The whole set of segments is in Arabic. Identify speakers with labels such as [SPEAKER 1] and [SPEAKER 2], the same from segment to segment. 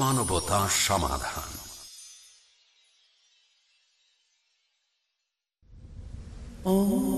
[SPEAKER 1] মানবতা সমাধান।
[SPEAKER 2] Oh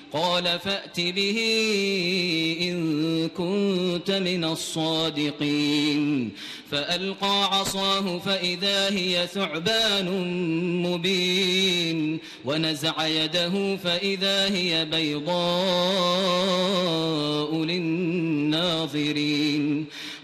[SPEAKER 3] قال فأت به إن كنت من الصادقين. فألقى عصاه فإذا هي ثعبان مبين. ونزع يده فإذا هي بيضاء للناظرين.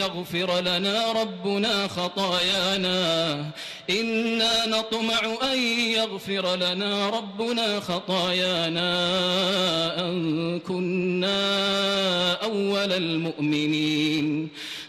[SPEAKER 3] يغفر لنا ربنا خطايانا. إنا نطمع أن يغفر لنا ربنا خطايانا. أن كنا أول المؤمنين.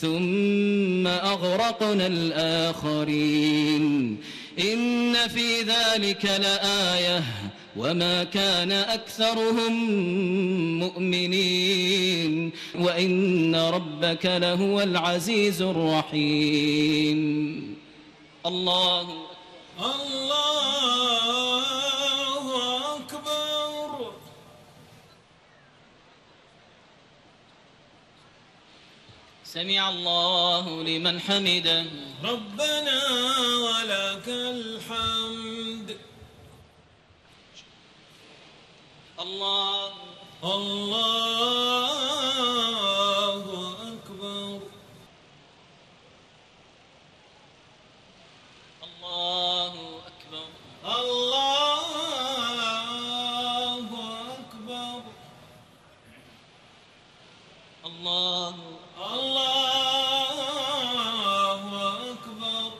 [SPEAKER 3] ثم أغرقنا الآخرين. إن في ذلك لآية. وما كان أكثرهم مؤمنين. وإن ربك لهو العزيز الرحيم. الله
[SPEAKER 2] الله
[SPEAKER 3] سمع الله لمن حمده.
[SPEAKER 2] ربنا ولك الحمد.
[SPEAKER 3] الله.
[SPEAKER 2] الله أكبر
[SPEAKER 3] الله أكبر
[SPEAKER 2] الله أكبر
[SPEAKER 3] الله
[SPEAKER 2] الله أكبر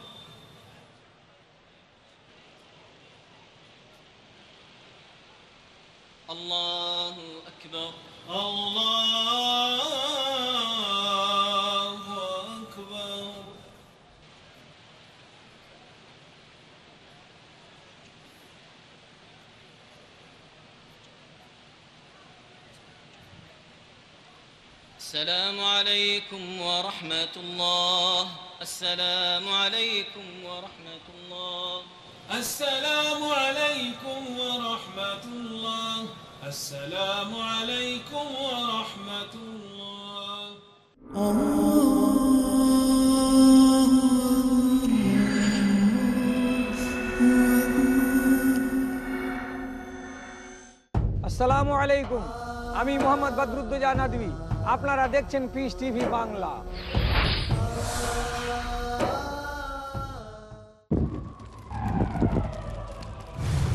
[SPEAKER 3] الله أكبر
[SPEAKER 2] الله أكبر
[SPEAKER 3] السلام عليكم ورحمة الله السلام عليكم ورحمة الله
[SPEAKER 2] السلام عليكم ورحمة الله السلام عليكم ورحمة الله
[SPEAKER 4] আসসালামু আলাইকুম আমি মোহাম্মদ বদরুদ্দোজা নদী আপনারা দেখছেন piece TV Bangla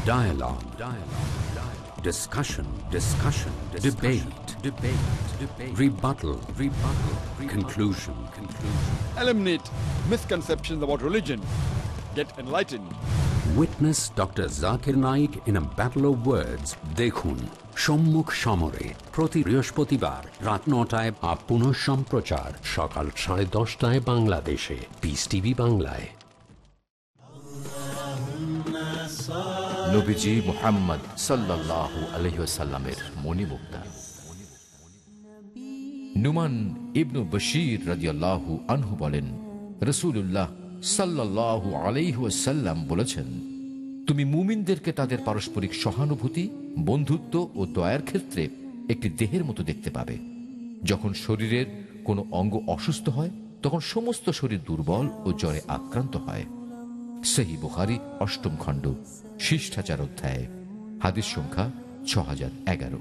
[SPEAKER 1] Dialogue. Dialogue. Dialogue. Discussion. Discussion. Debate. Debate. Debate. Rebuttal. Rebuttal. Conclusion. Conclusion.
[SPEAKER 5] eliminate misconceptions about religion, get enlightened.
[SPEAKER 1] Witness Dr. Zakir Naik in a battle of words. দেখুন সম্মুখ সমরে প্রতি বৃহস্পতিবার রাত নটায় বা পুনঃ সম্প্রচার সকাল সাড়ে দশটায় বাংলাদেশে। পিস টিভি বাংলায়।
[SPEAKER 6] নবীজি মোহাম্মদ নুমান ইবনু বশির আনহু বলেন বলেছেন, তুমি মুমিনদেরকে তাদের পারস্পরিক সহানুভূতি বন্ধুত্ব ও দয়ার ক্ষেত্রে একটি দেহের মতো দেখতে পাবে। যখন শরীরের কোনো অঙ্গ অসুস্থ হয় তখন সমস্ত শরীর দুর্বল ও জ্বরে আক্রান্ত হয়। সেই বুহারি অষ্টম খণ্ড শিষ্টাচার অধ্যায় হাদিস সংখ্যা ছ এগারো।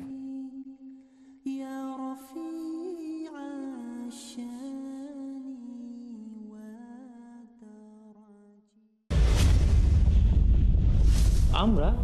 [SPEAKER 7] আমরা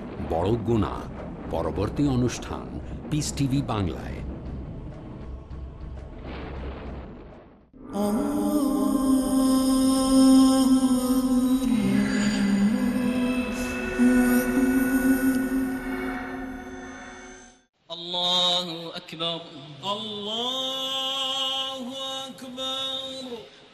[SPEAKER 1] বড় গুণা পরবর্তী অনুষ্ঠান পিস টিভি বাংলায়
[SPEAKER 3] الله أكبر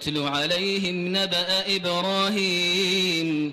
[SPEAKER 3] واتل عليهم نبأ إبراهيم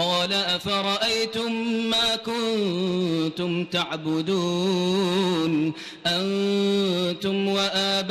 [SPEAKER 3] قال أفرأيتم ما كنتم تعبدون أنتم وآباؤكم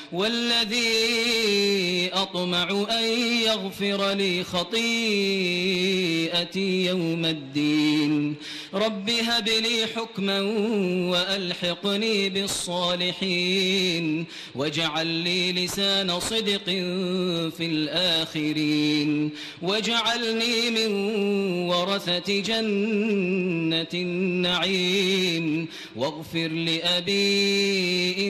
[SPEAKER 3] والذي أطمع أن يغفر لي خطيئتي يوم الدين. رب هب لي حكما وألحقني بالصالحين. واجعل لي لسان صدق في الآخرين. واجعلني من ورثة جنة النعيم. واغفر لأبي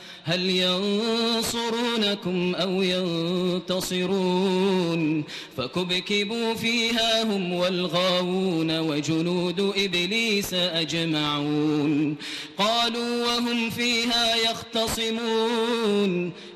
[SPEAKER 3] هل ينصرونكم أو ينتصرون؟ فكبكبوا فيها هم والغاوون وجنود إبليس أجمعون. قالوا وهم فيها يختصمون.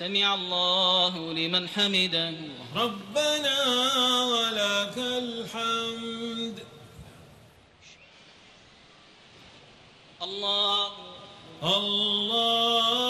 [SPEAKER 3] سمع الله لمن حمده.
[SPEAKER 2] ربنا ولك الحمد.
[SPEAKER 3] الله.
[SPEAKER 2] الله.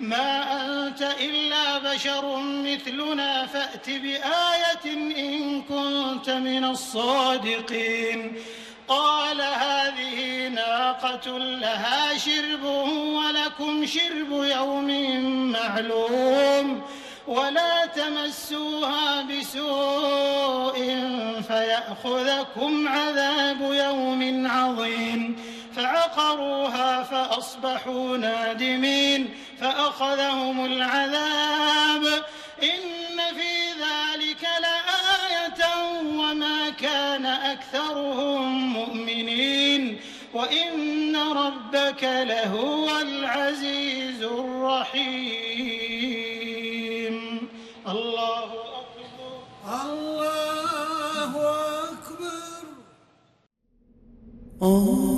[SPEAKER 8] ما أنت إلا بشر مثلنا فأت بآية إن كنت من الصادقين. قال هذه ناقة لها شرب ولكم شرب يوم معلوم ولا تمسوها بسوء فيأخذكم عذاب يوم عظيم. فعقروها فأصبحوا نادمين. فأخذهم العذاب. إن في ذلك لآية وما كان أكثرهم مؤمنين. وإن ربك لهو العزيز الرحيم. الله أكبر.
[SPEAKER 2] الله أكبر.